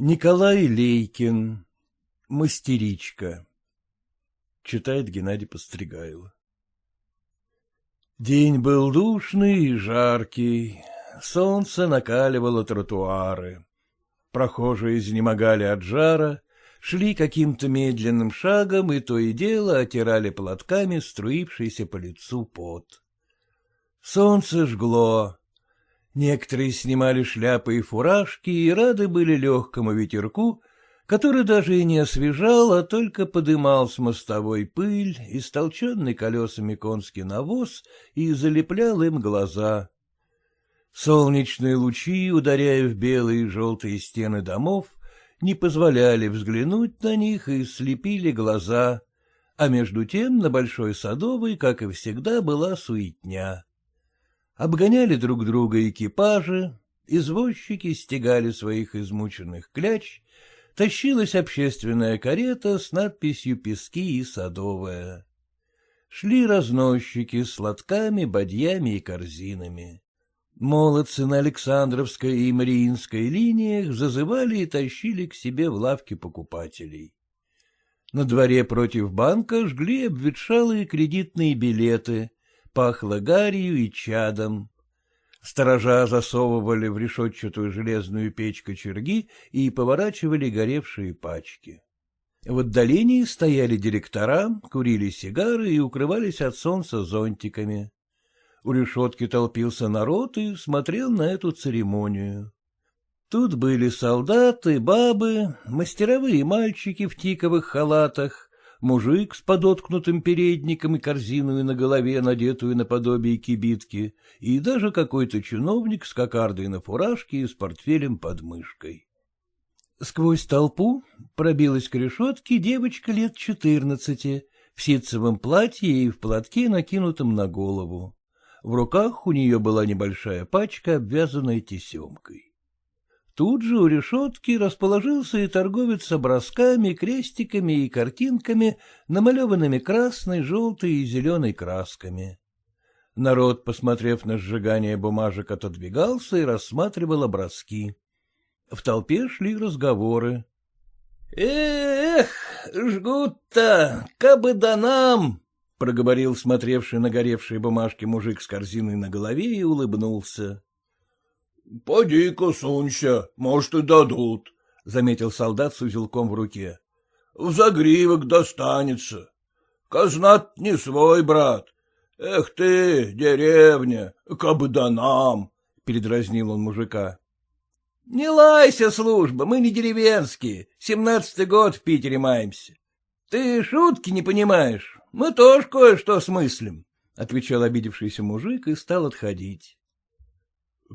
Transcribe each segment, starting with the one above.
Николай Лейкин. Мастеричка. Читает Геннадий Постригайло. День был душный и жаркий. Солнце накаливало тротуары. Прохожие изнемогали от жара, шли каким-то медленным шагом и то и дело отирали платками струившийся по лицу пот. Солнце жгло. Некоторые снимали шляпы и фуражки и рады были легкому ветерку, который даже и не освежал, а только подымал с мостовой пыль, истолченный колесами конский навоз и залеплял им глаза. Солнечные лучи, ударяя в белые и желтые стены домов, не позволяли взглянуть на них и слепили глаза, а между тем на Большой Садовой, как и всегда, была суетня. Обгоняли друг друга экипажи, извозчики стегали своих измученных кляч, тащилась общественная карета с надписью «Пески и Садовая». Шли разносчики с лотками, бадьями и корзинами. Молодцы на Александровской и Мариинской линиях зазывали и тащили к себе в лавки покупателей. На дворе против банка жгли обветшалые кредитные билеты, пахло гарью и чадом. Сторожа засовывали в решетчатую железную печь кочерги и поворачивали горевшие пачки. В отдалении стояли директора, курили сигары и укрывались от солнца зонтиками. У решетки толпился народ и смотрел на эту церемонию. Тут были солдаты, бабы, мастеровые мальчики в тиковых халатах, мужик с подоткнутым передником и корзиной на голове, надетую наподобие кибитки, и даже какой-то чиновник с кокардой на фуражке и с портфелем под мышкой. Сквозь толпу пробилась к решетке девочка лет четырнадцати, в ситцевом платье и в платке, накинутом на голову. В руках у нее была небольшая пачка, обвязанная тесемкой. Тут же у решетки расположился и торговец с образками, крестиками и картинками, намалеванными красной, желтой и зеленой красками. Народ, посмотрев на сжигание бумажек, отодвигался и рассматривал образки. В толпе шли разговоры. — Эх, жгут-то, кабы да нам! — проговорил смотревший на горевшие бумажки мужик с корзиной на голове и улыбнулся. — Поди-ка сунься, может, и дадут, — заметил солдат с узелком в руке. — В загривок достанется. Казнат не свой, брат. Эх ты, деревня, кабы да нам, — передразнил он мужика. — Не лайся, служба, мы не деревенские, семнадцатый год в Питере маемся. Ты шутки не понимаешь, мы тоже кое-что смыслим, — отвечал обидевшийся мужик и стал отходить. —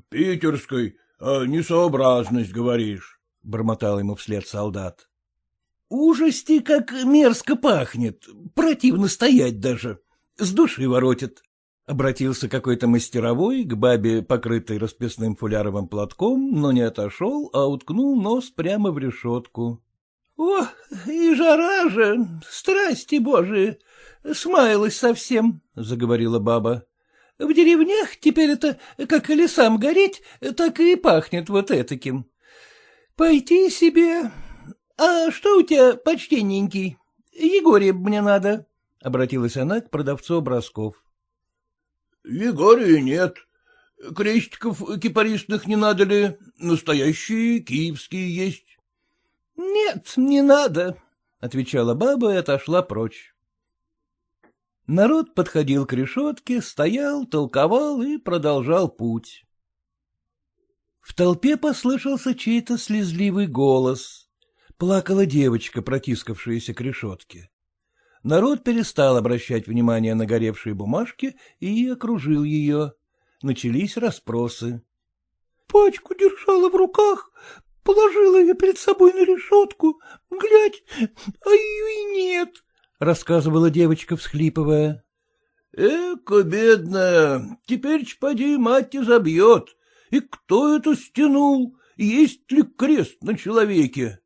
Питерской, а несообразность, говоришь, — бормотал ему вслед солдат. — Ужасти, как мерзко пахнет, противно стоять даже, с души воротит. Обратился какой-то мастеровой к бабе, покрытой расписным фуляровым платком, но не отошел, а уткнул нос прямо в решетку. — О, и жара же, страсти божии, смаялась совсем, — заговорила баба. В деревнях теперь это как лесам гореть, так и пахнет вот этаким. Пойти себе... А что у тебя, почтенненький? Егория мне надо, — обратилась она к продавцу образков. — Егория нет. Крестиков кипарисных не надо ли? Настоящие киевские есть. — Нет, не надо, — отвечала баба и отошла прочь. Народ подходил к решетке, стоял, толковал и продолжал путь. В толпе послышался чей-то слезливый голос. Плакала девочка, протискавшаяся к решетке. Народ перестал обращать внимание на горевшие бумажки и окружил ее. Начались расспросы. — Пачку держала в руках, положила ее перед собой на решетку. Глядь, а ее и нет, рассказывала девочка, всхлипывая. — Эка, бедная, теперь поди мать и забьет. И кто это стянул? Есть ли крест на человеке?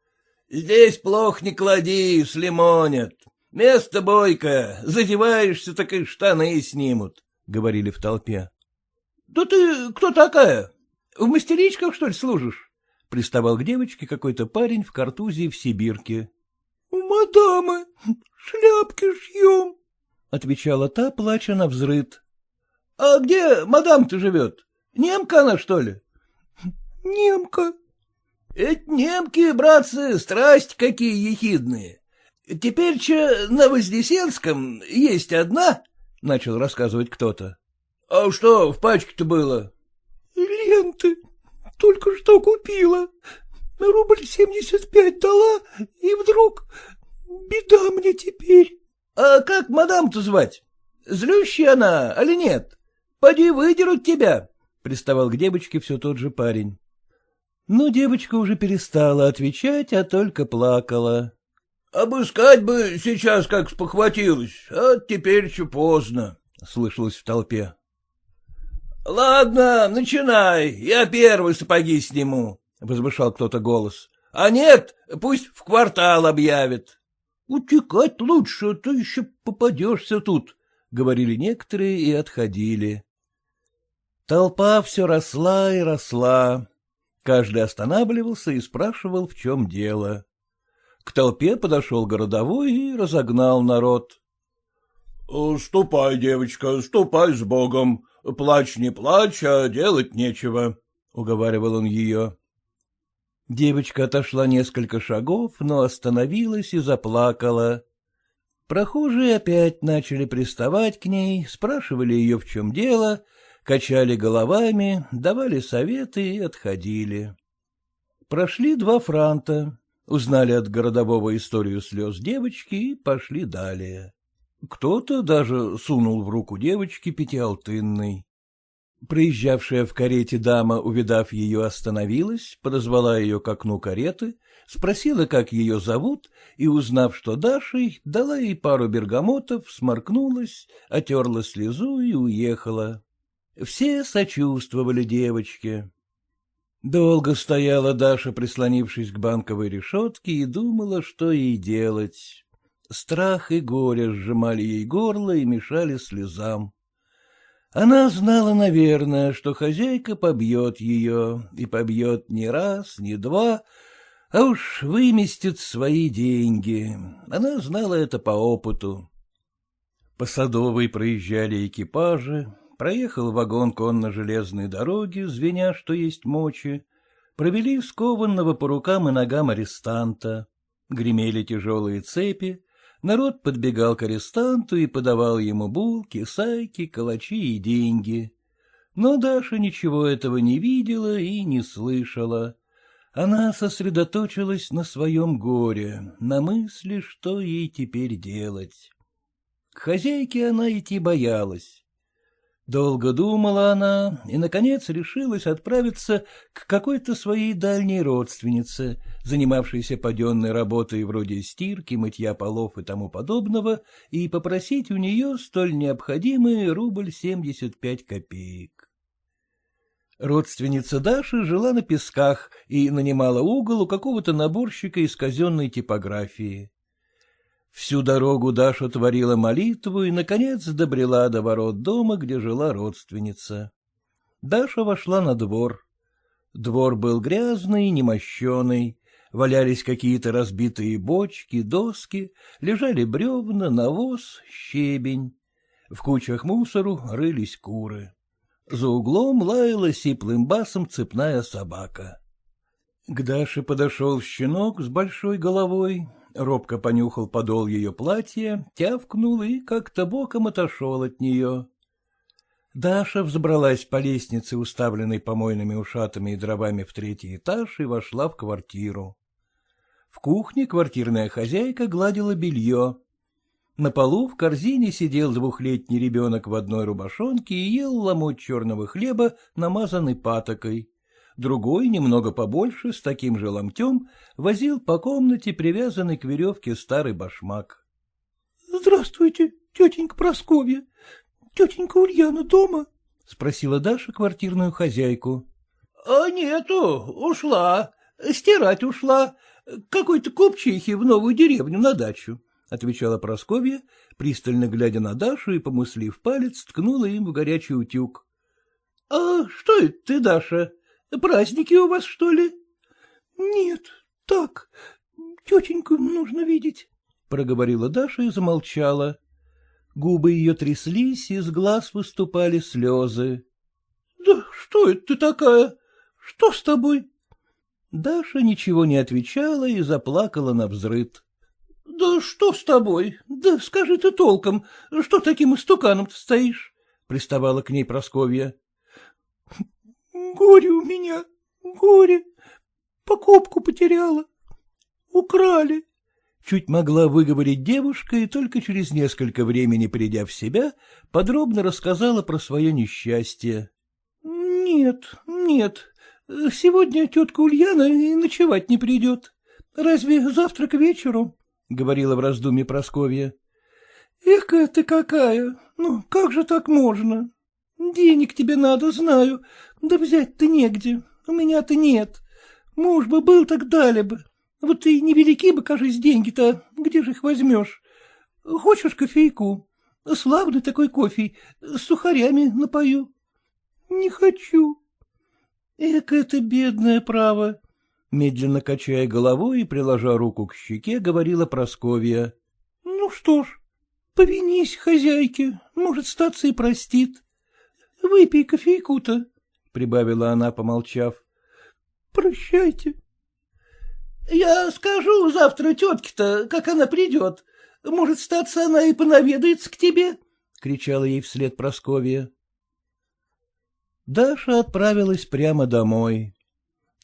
— Здесь плохо не клади, слимонят. Место бойкое, задеваешься, так и штаны снимут, — говорили в толпе. — Да ты кто такая? В мастеричках, что ли, служишь? Приставал к девочке какой-то парень в картузе и в сибирке. — мадамы шляпки шьем, — отвечала та, плача на взрыд. — А где мадам-то живет? Немка она, что ли? — Немка. — Эти немки, братцы, страсть какие ехидные. Теперь че на Вознесенском есть одна, — начал рассказывать кто-то. — А что в пачке-то было? — Ленты. Только что купила. Рубль семьдесят пять дала, и вдруг беда мне теперь. — А как мадам-то звать? Злющая она, али нет? Поди выдерут тебя, — приставал к девочке все тот же парень. Но девочка уже перестала отвечать, а только плакала. — Обыскать бы сейчас как спохватилась, а теперь еще поздно, — слышалось в толпе. — Ладно, начинай, я первый сапоги сниму, — возвышал кто-то голос. — А нет, пусть в квартал объявит. — Утекать лучше, а то еще попадешься тут, — говорили некоторые и отходили. Толпа все росла и росла. Каждый останавливался и спрашивал, в чем дело. К толпе подошел городовой и разогнал народ. — Ступай, девочка, ступай с Богом. Плачь не плачь, а делать нечего, — уговаривал он ее. Девочка отошла несколько шагов, но остановилась и заплакала. Прохожие опять начали приставать к ней, спрашивали ее, в чем дело, качали головами, давали советы и отходили. Прошли два франта, узнали от городового историю слез девочки и пошли далее. Кто-то даже сунул в руку девочки пятиалтынный. Приезжавшая в карете дама, увидав ее, остановилась, подозвала ее к окну кареты, спросила, как ее зовут, и, узнав, что Дашей, дала ей пару бергамотов, сморкнулась, отерла слезу и уехала. Все сочувствовали девочке. Долго стояла Даша, прислонившись к банковой решетке, и думала, что ей делать. Страх и горе сжимали ей горло и мешали слезам. Она знала, наверное, что хозяйка побьет ее, и побьет не раз, не два, а уж выместит свои деньги. Она знала это по опыту. По Садовой проезжали экипажи, проехал вагон конно-железной дороги, звеня, что есть мочи, провели скованного по рукам и ногам арестанта, гремели тяжелые цепи, народ подбегал к арестанту и подавал ему булки, сайки, калачи и деньги. Но Даша ничего этого не видела и не слышала. Она сосредоточилась на своем горе, на мысли, что ей теперь делать. К хозяйке она идти боялась. Долго думала она и, наконец, решилась отправиться к какой-то своей дальней родственнице, занимавшейся паденной работой вроде стирки, мытья полов и тому подобного, и попросить у нее столь необходимый рубль семьдесят пять копеек. Родственница Даши жила на песках и нанимала угол у какого-то наборщика из казенной типографии. Всю дорогу Даша творила молитву и, наконец, добрела до ворот дома, где жила родственница. Даша вошла на двор. Двор был грязный немощеный, валялись какие-то разбитые бочки, доски, лежали бревна, навоз, щебень. В кучах мусору рылись куры. За углом лаяла сиплым басом цепная собака. К Даше подошел щенок с большой головой, робко понюхал подол ее платья, тявкнул и как-то боком отошел от нее. Даша взобралась по лестнице, уставленной помойными ушатами и дровами в третий этаж, и вошла в квартиру. В кухне квартирная хозяйка гладила белье. На полу в корзине сидел двухлетний ребенок в одной рубашонке и ел ломоть черного хлеба, намазанный патокой другой, немного побольше, с таким же ломтем, возил по комнате привязанный к веревке старый башмак. — Здравствуйте, тетенька Просковья. Тетенька Ульяна дома? — спросила Даша квартирную хозяйку. — А нету, ушла. Стирать ушла. Какой-то купчихи в новую деревню на дачу, — отвечала Просковья, пристально глядя на Дашу и, помыслив палец, ткнула им в горячий утюг. — А что это ты, Даша? Праздники у вас, что ли? Нет, так, тетеньку нужно видеть, — проговорила Даша и замолчала. Губы ее тряслись, из глаз выступали слезы. — Да что это ты такая? Что с тобой? Даша ничего не отвечала и заплакала на взрыд. — Да что с тобой? Да скажи ты толком, что таким истуканом-то стоишь? — приставала к ней Просковья. — Горе у меня, горе. Покупку потеряла. Украли. Чуть могла выговорить девушка и только через несколько времени, придя в себя, подробно рассказала про свое несчастье. — Нет, нет, сегодня тетка Ульяна и ночевать не придет. Разве завтра к вечеру? — говорила в раздумье Просковья. — Эх, ты какая! Ну, как же так можно? Денег тебе надо, знаю, да взять-то негде, у меня-то нет. Муж бы был, так дали бы. Вот и невелики бы, кажись, деньги-то, где же их возьмешь? Хочешь кофейку? Славный такой кофе, с сухарями напою. Не хочу. Эк, это бедное право. Медленно качая головой и приложа руку к щеке, говорила Просковья. — Ну что ж, повинись хозяйке, может, статься и простит. Выпей кофейку-то, — прибавила она, помолчав. — Прощайте. — Я скажу завтра тетке-то, как она придет. Может, статься она и понаведается к тебе, — кричала ей вслед Просковья. Даша отправилась прямо домой.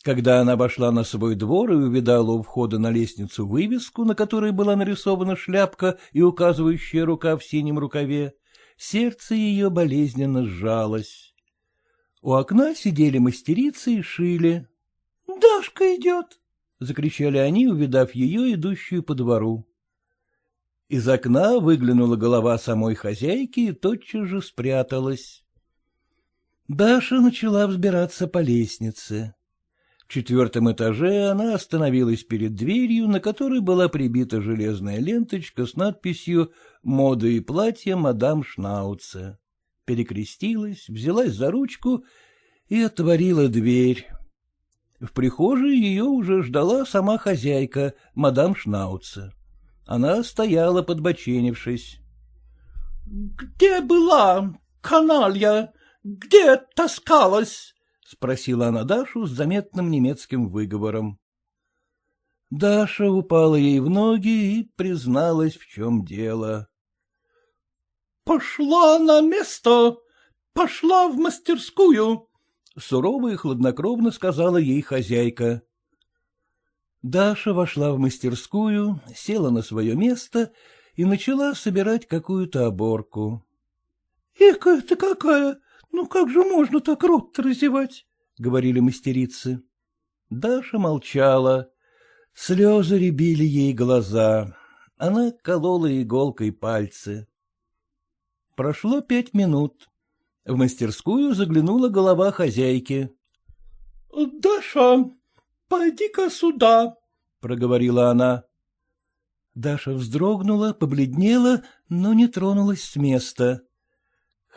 Когда она вошла на свой двор и увидала у входа на лестницу вывеску, на которой была нарисована шляпка и указывающая рука в синем рукаве, сердце ее болезненно сжалось. У окна сидели мастерицы и шили. — Дашка идет! — закричали они, увидав ее, идущую по двору. Из окна выглянула голова самой хозяйки и тотчас же спряталась. Даша начала взбираться по лестнице. В четвертом этаже она остановилась перед дверью, на которой была прибита железная ленточка с надписью «Мода и платье мадам Шнауце». Перекрестилась, взялась за ручку и отворила дверь. В прихожей ее уже ждала сама хозяйка, мадам Шнауце. Она стояла, подбоченившись. — Где была, каналья? Где таскалась? — спросила она Дашу с заметным немецким выговором. Даша упала ей в ноги и призналась, в чем дело. — Пошла на место, пошла в мастерскую, — сурово и хладнокровно сказала ей хозяйка. Даша вошла в мастерскую, села на свое место и начала собирать какую-то оборку. — Эка ты какая! Ну как же можно так рот разевать? — говорили мастерицы. Даша молчала. Слезы рябили ей глаза. Она колола иголкой пальцы. Прошло пять минут. В мастерскую заглянула голова хозяйки. — Даша, пойди-ка сюда, — проговорила она. Даша вздрогнула, побледнела, но не тронулась с места.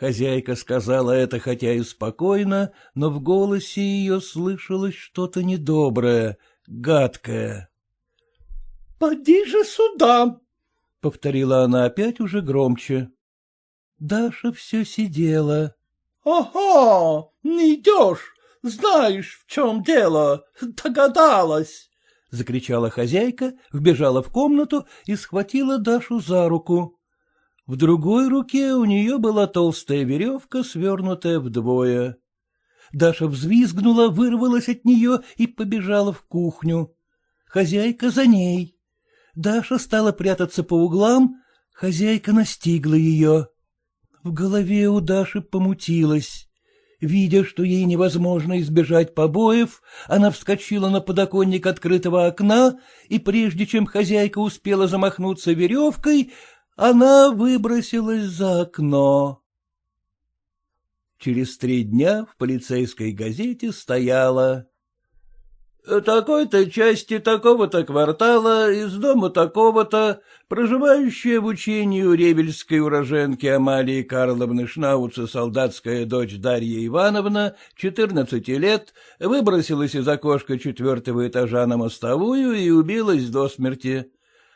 Хозяйка сказала это хотя и спокойно, но в голосе ее слышалось что-то недоброе, гадкое. — Поди же сюда! — повторила она опять уже громче. Даша все сидела. — Ага, не идешь, знаешь, в чем дело, догадалась! — закричала хозяйка, вбежала в комнату и схватила Дашу за руку. В другой руке у нее была толстая веревка, свернутая вдвое. Даша взвизгнула, вырвалась от нее и побежала в кухню. Хозяйка за ней. Даша стала прятаться по углам, хозяйка настигла ее. В голове у Даши помутилась. Видя, что ей невозможно избежать побоев, она вскочила на подоконник открытого окна, и прежде чем хозяйка успела замахнуться веревкой, она выбросилась за окно. Через три дня в полицейской газете стояло такой-то части такого-то квартала из дома такого-то, проживающая в учении у ребельской уроженки Амалии Карловны Шнауца солдатская дочь Дарья Ивановна, 14 лет, выбросилась из окошка четвертого этажа на мостовую и убилась до смерти.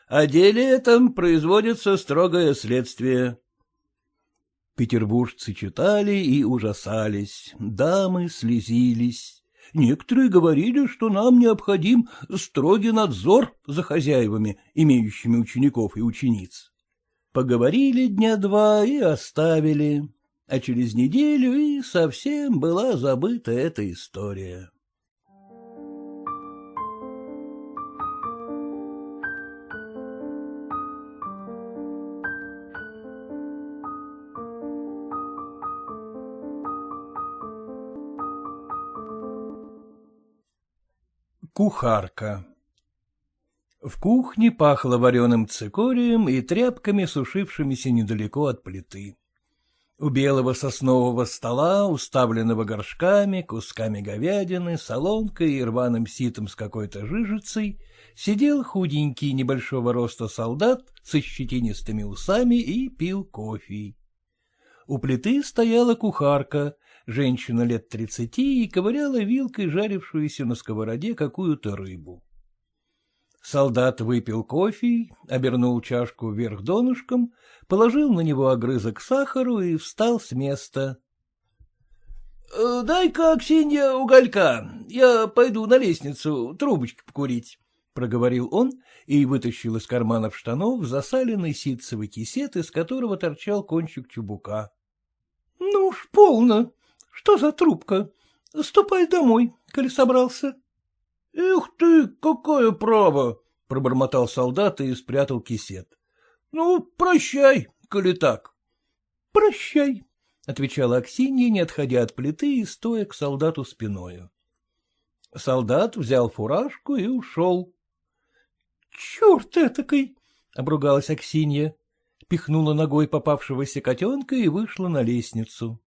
О деле этом производится строгое следствие. Петербуржцы читали и ужасались, дамы слезились. Некоторые говорили, что нам необходим строгий надзор за хозяевами, имеющими учеников и учениц. Поговорили дня два и оставили, а через неделю и совсем была забыта эта история. Кухарка В кухне пахло вареным цикорием и тряпками, сушившимися недалеко от плиты. У белого соснового стола, уставленного горшками, кусками говядины, солонкой и рваным ситом с какой-то жижицей, сидел худенький небольшого роста солдат со щетинистыми усами и пил кофе. У плиты стояла кухарка, женщина лет тридцати, и ковыряла вилкой жарившуюся на сковороде какую-то рыбу. Солдат выпил кофе, обернул чашку вверх донышком, положил на него огрызок сахару и встал с места. «Э, — Дай-ка, Аксинья, уголька, я пойду на лестницу трубочки покурить, — проговорил он и вытащил из карманов штанов засаленный ситцевый кисет, из которого торчал кончик чубука. — Ну уж полно, что за трубка? Ступай домой, коли собрался. — Эх ты, какое право! — пробормотал солдат и спрятал кисет. — Ну, прощай, коли так. — Прощай, — отвечала Аксинья, не отходя от плиты и стоя к солдату спиною. Солдат взял фуражку и ушел. — Черт этакой! — обругалась Аксинья, пихнула ногой попавшегося котенка и вышла на лестницу.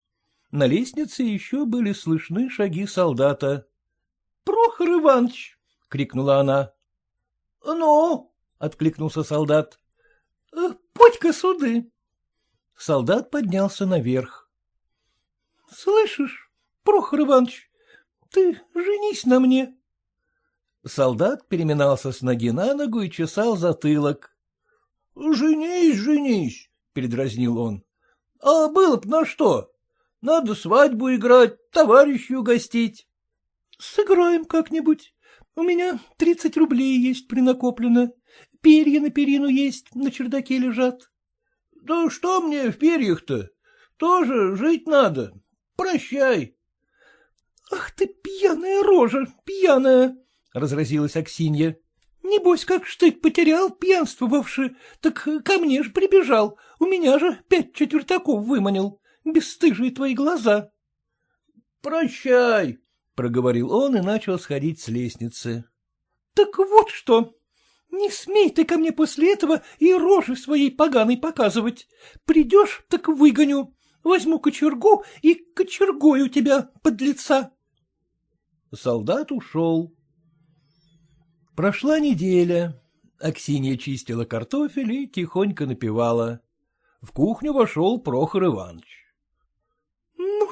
На лестнице еще были слышны шаги солдата. — Прохор Иванович! — крикнула она. — Ну? — откликнулся солдат. «Э, — Подь-ка суды. Солдат поднялся наверх. — Слышишь, Прохор Иванович, ты женись на мне. Солдат переминался с ноги на ногу и чесал затылок. — Женись, женись, — передразнил он. — А было б на что? Надо свадьбу играть, товарищей угостить. — Сыграем как-нибудь. У меня тридцать рублей есть принакоплено. Перья на перину есть, на чердаке лежат. — Да что мне в перьях-то? Тоже жить надо. Прощай. — Ах ты, пьяная рожа, пьяная! — разразилась Аксинья. — Небось, как штык потерял, пьянствовавши, так ко мне ж прибежал, у меня же пять четвертаков выманил бесстыжие твои глаза. — Прощай, — проговорил он и начал сходить с лестницы. — Так вот что. Не смей ты ко мне после этого и рожи своей поганой показывать. Придешь, так выгоню. Возьму кочергу и кочергою тебя под лица. Солдат ушел. Прошла неделя. Аксинья чистила картофель и тихонько напевала. В кухню вошел Прохор Иванович.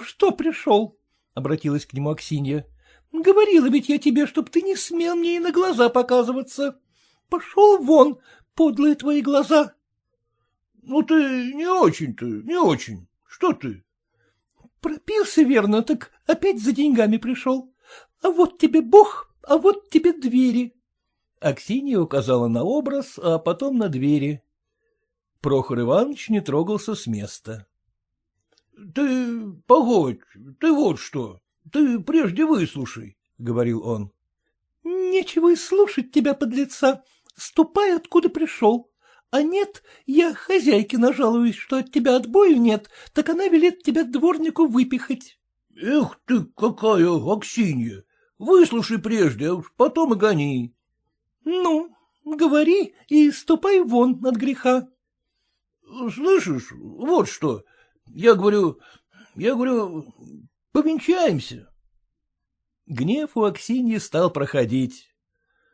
Что пришел? — обратилась к нему Аксинья. — Говорила ведь я тебе, чтоб ты не смел мне и на глаза показываться. Пошел вон, подлые твои глаза. — Ну, ты не очень-то, не очень. Что ты? — Пропился верно, так опять за деньгами пришел. А вот тебе Бог, а вот тебе двери. Аксинья указала на образ, а потом на двери. Прохор Иванович не трогался с места. — Ты погодь, ты вот что, ты прежде выслушай, — говорил он. — Нечего и слушать тебя, подлеца, ступай, откуда пришел. А нет, я хозяйке нажалуюсь, что от тебя отбою нет, так она велит тебя дворнику выпихать. — Эх ты, какая Аксинья! Выслушай прежде, а потом и гони. — Ну, говори и ступай вон от греха. — Слышишь, вот что, я говорю, я говорю, повенчаемся. Гнев у Аксиньи стал проходить.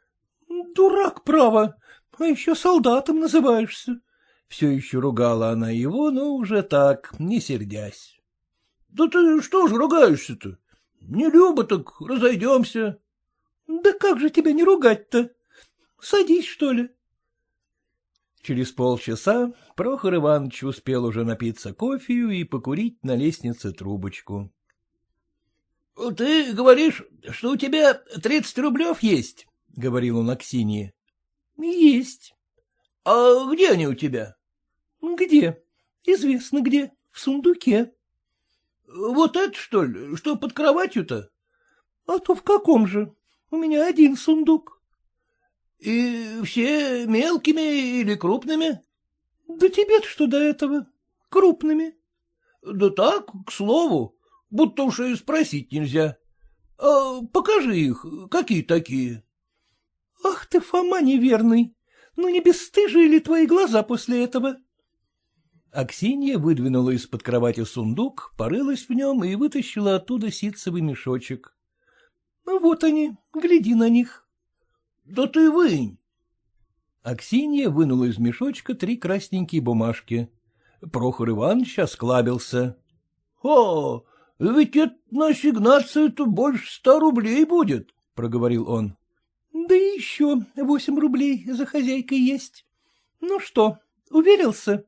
— Дурак, право, а еще солдатом называешься. Все еще ругала она его, но уже так, не сердясь. — Да ты что ж ругаешься-то? Не любо, так разойдемся. — Да как же тебя не ругать-то? Садись, что ли. Через полчаса Прохор Иванович успел уже напиться кофею и покурить на лестнице трубочку. — Ты говоришь, что у тебя тридцать рублев есть? — говорил он Аксинье. — Есть. — А где они у тебя? — Где? Известно где. В сундуке. — Вот это, что ли, что под кроватью-то? — А то в каком же? У меня один сундук. — И все мелкими или крупными? — Да тебе-то что до этого? Крупными. — Да так, к слову будто уж и спросить нельзя. А покажи их, какие такие? — Ах ты, Фома неверный! Ну не бесстыжие ли твои глаза после этого? Аксинья выдвинула из-под кровати сундук, порылась в нем и вытащила оттуда ситцевый мешочек. — Ну вот они, гляди на них. — Да ты вынь. Аксинья вынула из мешочка три красненькие бумажки. Прохор Иванович осклабился. — О, ведь это на ассигнацию-то больше ста рублей будет, — проговорил он. — Да еще восемь рублей за хозяйкой есть. Ну что, уверился?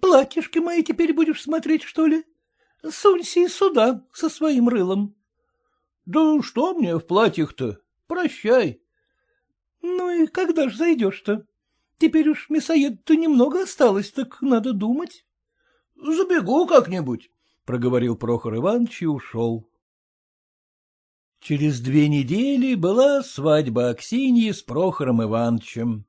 Платьишки мои теперь будешь смотреть, что ли? Сунься и сюда со своим рылом. — Да что мне в платьях-то? Прощай. — Ну и когда ж зайдешь-то? Теперь уж мясоед-то немного осталось, так надо думать. — Забегу как-нибудь проговорил Прохор Иванович и ушел. Через две недели была свадьба Аксиньи с Прохором Ивановичем.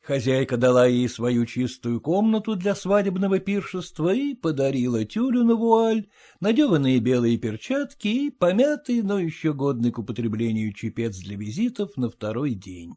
Хозяйка дала ей свою чистую комнату для свадебного пиршества и подарила тюлю на вуаль, надеванные белые перчатки и помятый, но еще годный к употреблению чепец для визитов на второй день.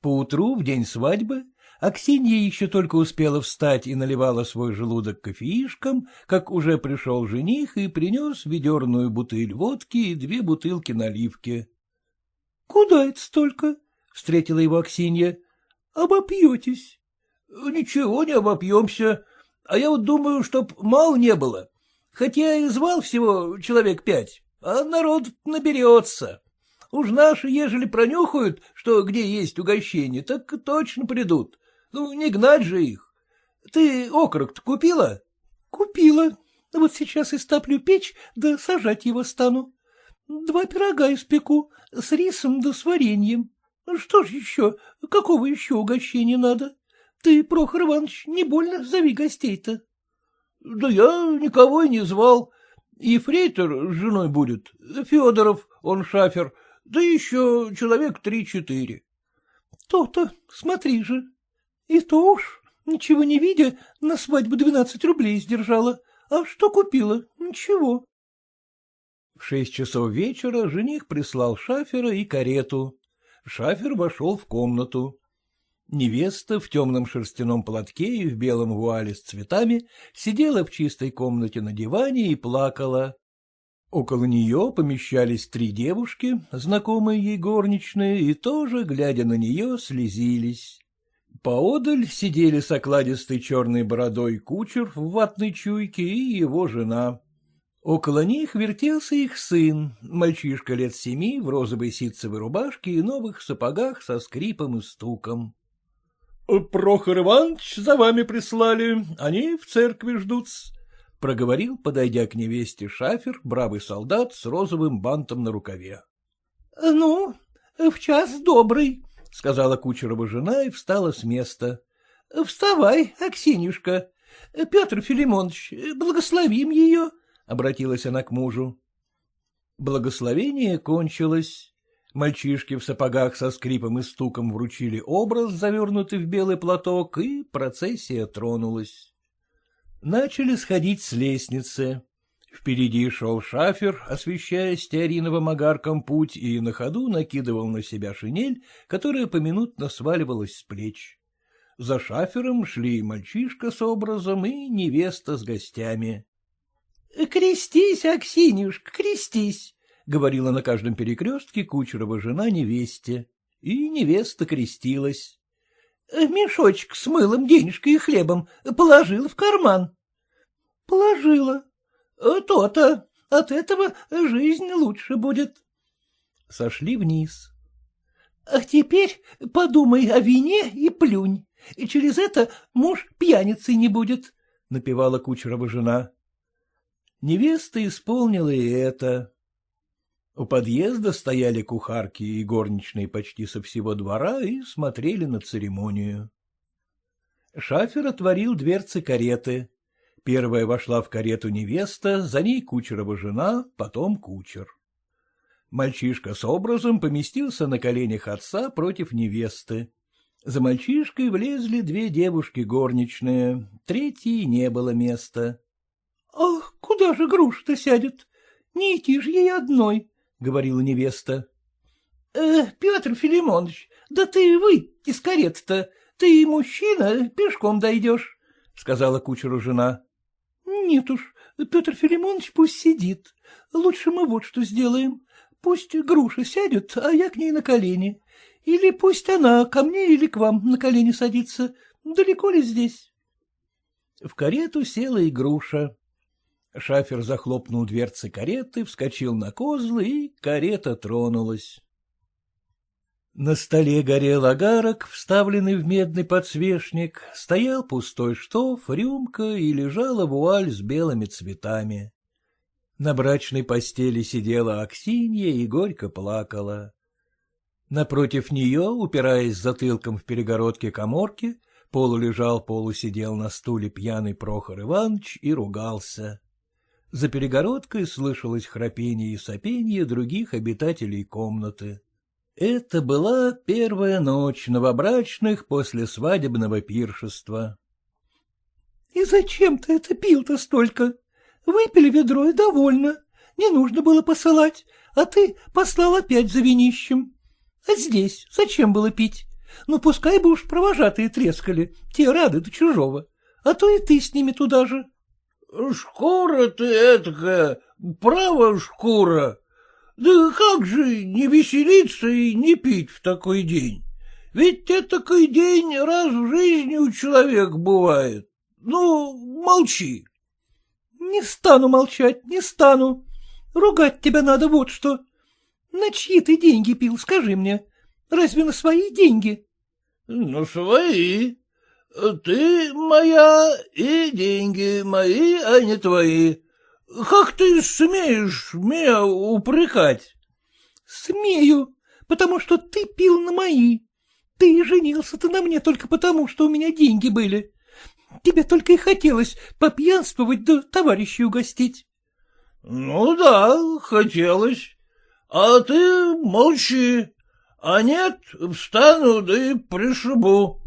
Поутру, в день свадьбы, Аксинья еще только успела встать и наливала свой желудок кофеишком, как уже пришел жених и принес ведерную бутыль водки и две бутылки наливки. — Куда это столько? — встретила его Аксинья. — Обопьетесь. — Ничего не обопьемся. А я вот думаю, чтоб мало не было. Хотя и звал всего человек пять, а народ наберется. Уж наши, ежели пронюхают, что где есть угощение, так точно придут. Ну, не гнать же их. Ты окорок-то купила? — Купила. Вот сейчас истоплю печь, да сажать его стану. Два пирога испеку, с рисом да с вареньем. Что ж еще, какого еще угощения надо? Ты, Прохор Иванович, не больно зови гостей-то. — Да я никого и не звал. Ефрейтор с женой будет, Федоров, он шафер, да еще человек три-четыре. То — То-то, смотри же. И то уж, ничего не видя, на свадьбу двенадцать рублей сдержала. А что купила? Ничего. В шесть часов вечера жених прислал шафера и карету. Шафер вошел в комнату. Невеста в темном шерстяном платке и в белом вуале с цветами сидела в чистой комнате на диване и плакала. Около нее помещались три девушки, знакомые ей горничные, и тоже, глядя на нее, слезились. Поодаль сидели с окладистой черной бородой кучер в ватной чуйке и его жена. Около них вертелся их сын, мальчишка лет семи в розовой ситцевой рубашке и новых сапогах со скрипом и стуком. — Прохор Иванович за вами прислали, они в церкви ждут — проговорил, подойдя к невесте шафер, бравый солдат с розовым бантом на рукаве. — Ну, в час добрый, — сказала кучерова жена и встала с места. — Вставай, Аксинюшка. Петр Филимонович, благословим ее, — обратилась она к мужу. Благословение кончилось. Мальчишки в сапогах со скрипом и стуком вручили образ, завернутый в белый платок, и процессия тронулась. Начали сходить с лестницы. Впереди шел шафер, освещая стеариновым огарком путь, и на ходу накидывал на себя шинель, которая поминутно сваливалась с плеч. За шафером шли мальчишка с образом и невеста с гостями. — Крестись, Аксинюшка, крестись! — говорила на каждом перекрестке кучерова жена невесте. И невеста крестилась. «Э, — Мешочек с мылом, денежкой и хлебом положила в карман. — Положила. «Э, — То-то. От этого жизнь лучше будет. Сошли вниз. — А теперь подумай о вине и плюнь, и через это муж пьяницей не будет, — напевала кучерова жена. Невеста исполнила и это. У подъезда стояли кухарки и горничные почти со всего двора и смотрели на церемонию. Шафер отворил дверцы кареты. Первая вошла в карету невеста, за ней кучерова жена, потом кучер. Мальчишка с образом поместился на коленях отца против невесты. За мальчишкой влезли две девушки горничные, третьей не было места. — Ах, куда же груша-то сядет? Не идти же ей одной, — говорила невеста. «Э, — Петр Филимонович, да ты выйди из кареты-то, ты мужчина, пешком дойдешь, — сказала кучеру жена. — Нет уж, Петр Филимонович пусть сидит. Лучше мы вот что сделаем. Пусть груша сядет, а я к ней на колени. Или пусть она ко мне или к вам на колени садится. Далеко ли здесь? В карету села и груша. Шафер захлопнул дверцы кареты, вскочил на козлы, и карета тронулась. На столе горел огарок, вставленный в медный подсвечник, стоял пустой штоф, рюмка и лежала вуаль с белыми цветами. На брачной постели сидела Аксинья и горько плакала. Напротив нее, упираясь затылком в перегородке коморки, полулежал, полусидел на стуле пьяный Прохор Иванович и ругался. За перегородкой слышалось храпение и сопение других обитателей комнаты. Это была первая ночь новобрачных после свадебного пиршества. — И зачем ты это пил-то столько? Выпили ведро и довольно. Не нужно было посылать, а ты послал опять за винищем. А здесь зачем было пить? Ну, пускай бы уж провожатые трескали, те рады до чужого, а то и ты с ними туда же. — Шкура ты этакая, право шкура. Да как же не веселиться и не пить в такой день? Ведь это такой день раз в жизни у человека бывает. Ну, молчи. — Не стану молчать, не стану. Ругать тебя надо вот что. На чьи ты деньги пил, скажи мне? Разве на свои деньги? — На свои. Ты моя, и деньги мои, а не твои. Как ты смеешь меня упрекать? — Смею, потому что ты пил на мои. Ты и женился-то на мне только потому, что у меня деньги были. Тебе только и хотелось попьянствовать да товарищей угостить. — Ну да, хотелось. А ты молчи. А нет, встану да и пришибу.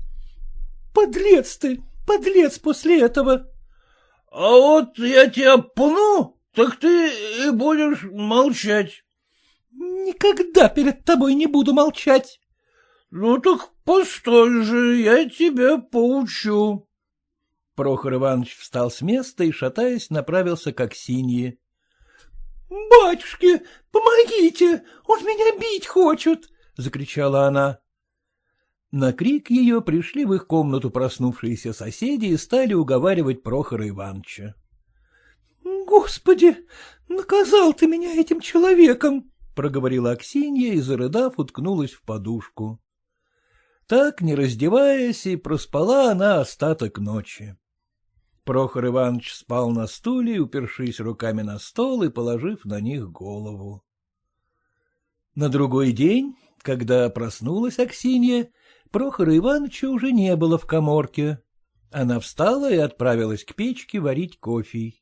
Подлец ты, подлец после этого. — А вот я тебя пну, так ты и будешь молчать. — Никогда перед тобой не буду молчать. — Ну так постой же, я тебя поучу. Прохор Иванович встал с места и, шатаясь, направился к Аксинье. — Батюшки, помогите, он меня бить хочет! — закричала она. На крик ее пришли в их комнату проснувшиеся соседи и стали уговаривать Прохора Ивановича. — Господи, наказал ты меня этим человеком! — проговорила Аксинья и, зарыдав, уткнулась в подушку. Так, не раздеваясь, и проспала она остаток ночи. Прохор Иванович спал на стуле, упершись руками на стол и положив на них голову. На другой день, когда проснулась Аксинья, Прохора Ивановича уже не было в коморке. Она встала и отправилась к печке варить кофе.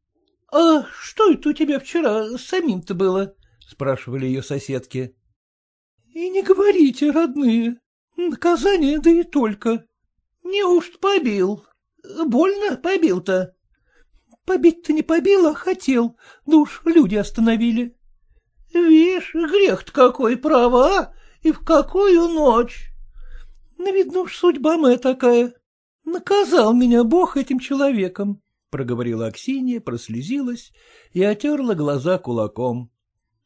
— А что это у тебя вчера самим-то было? — спрашивали ее соседки. — И не говорите, родные. Наказание, да и только. Неужто побил? Больно побил-то? Побить-то не побил, а хотел, да уж люди остановили. Вишь, грех-то какой, право, а? И в какую ночь? Ну, видно уж, судьба моя такая. Наказал меня Бог этим человеком, — проговорила Аксинья, прослезилась и отерла глаза кулаком.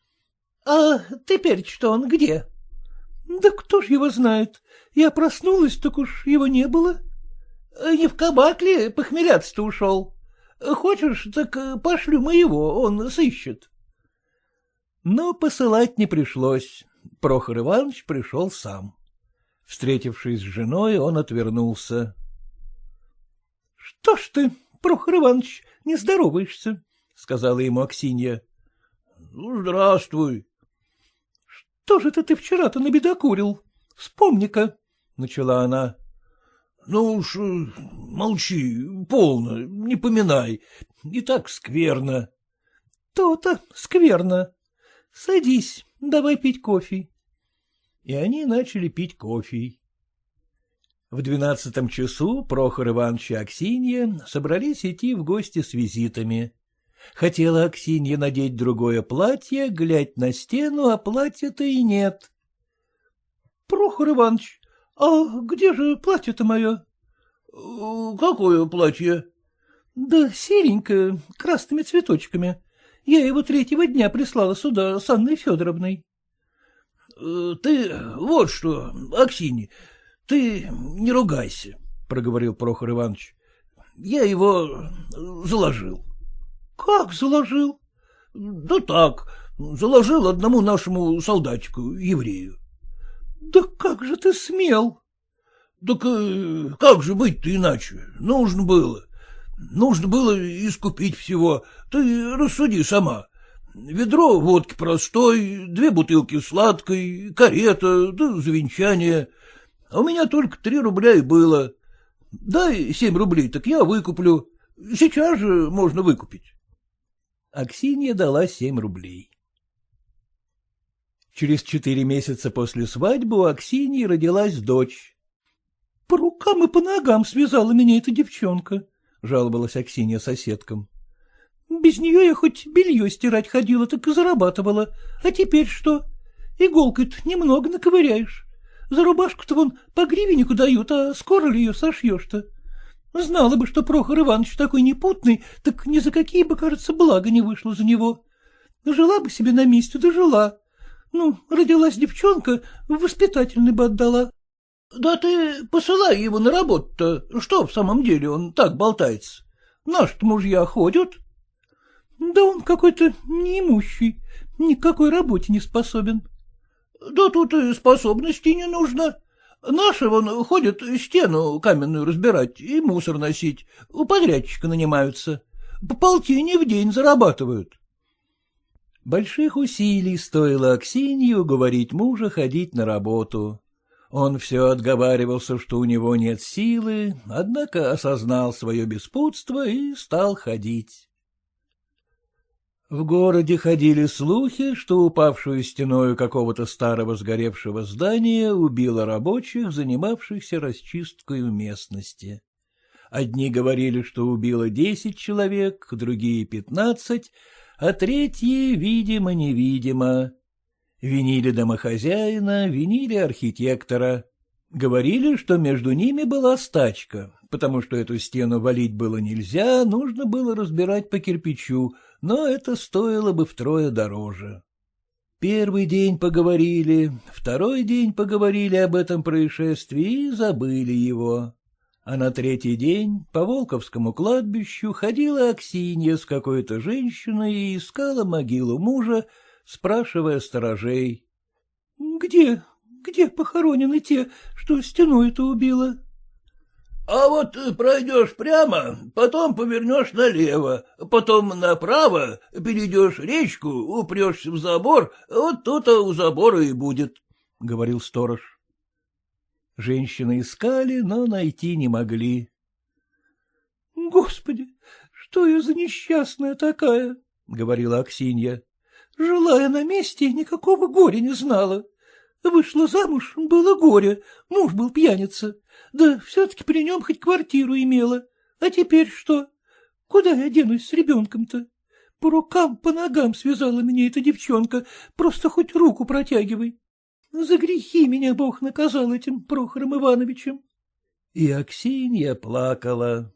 — А теперь что он где? — Да кто ж его знает? Я проснулась, так уж его не было. — Не в кабак ли похмеляться-то ушел? Хочешь, так пошлю моего, он сыщет. Но посылать не пришлось. Прохор Иванович пришел сам. Встретившись с женой, он отвернулся. — Что ж ты, Прохор Иванович, не здороваешься? — сказала ему Аксинья. — Ну, здравствуй. — Что же ты вчера-то набедокурил? Вспомни-ка, — начала она. — Ну уж молчи, полно, не поминай, и так скверно. То — То-то скверно. Садись, давай пить кофе. И они начали пить кофе. В двенадцатом часу Прохор Иванович и Аксинья собрались идти в гости с визитами. Хотела Аксинья надеть другое платье, глядь на стену, а платья-то и нет. — Прохор Иванович, а где же платье-то мое? — Какое платье? — Да серенькое, красными цветочками. Я его третьего дня прислала сюда с Анной Федоровной. — Ты вот что, Аксинья, ты не ругайся, — проговорил Прохор Иванович. — Я его заложил. — Как заложил? — Да так, заложил одному нашему солдатику, еврею. — Да как же ты смел? — Так э, как же быть-то иначе? Нужно было. Нужно было искупить всего. Ты рассуди сама. Ведро водки простой, две бутылки сладкой, карета, да завенчание. А у меня только три рубля и было. Дай семь рублей, так я выкуплю. Сейчас же можно выкупить. Аксинья дала семь рублей. Через четыре месяца после свадьбы у Аксиньи родилась дочь. — По рукам и по ногам связала меня эта девчонка, жаловалась Аксинья соседкам. — Без нее я хоть белье стирать ходила, так и зарабатывала. А теперь что? Иголкой-то немного наковыряешь. За рубашку-то вон по гривеннику дают, а скоро ли ее сошьешь-то? Знала бы, что Прохор Иванович такой непутный, так ни за какие бы, кажется, блага не вышло за него. Жила бы себе на месте, да жила. Ну, родилась девчонка, воспитательный бы отдала. Да ты посылай его на работу-то, что в самом деле он так болтается? Наши-то мужья ходят. Да он какой-то неимущий, ни к какой работе не способен. Да тут и способности не нужно. Наши вон ходят стену каменную разбирать и мусор носить, у подрядчика нанимаются. По полтине в день зарабатывают. Больших усилий стоило Аксинье уговорить мужа ходить на работу. Он все отговаривался, что у него нет силы, однако осознал свое беспутство и стал ходить. В городе ходили слухи, что упавшую стеною какого-то старого сгоревшего здания убило рабочих, занимавшихся расчисткой местности. Одни говорили, что убило десять человек, другие — пятнадцать, а третьи, видимо-невидимо. Винили домохозяина, винили архитектора. Говорили, что между ними была стачка, потому что эту стену валить было нельзя, нужно было разбирать по кирпичу, но это стоило бы втрое дороже. Первый день поговорили, второй день поговорили об этом происшествии и забыли его. А на третий день по Волковскому кладбищу ходила Аксинья с какой-то женщиной и искала могилу мужа, спрашивая сторожей. — Где, где похоронены те, что стеной-то убило? — А вот пройдешь прямо, потом повернешь налево, потом направо, перейдешь речку, упрешься в забор, вот тут-то у забора и будет, — говорил сторож. Женщины искали, но найти не могли. — Господи, что я за несчастная такая? — говорила Аксинья. Жила я на месте, никакого горя не знала. Вышла замуж, было горе, муж был пьяница. Да все-таки при нем хоть квартиру имела. А теперь что? Куда я денусь с ребенком-то? По рукам, по ногам связала меня эта девчонка, просто хоть руку протягивай. За грехи меня Бог наказал этим Прохором Ивановичем. И Аксинья плакала.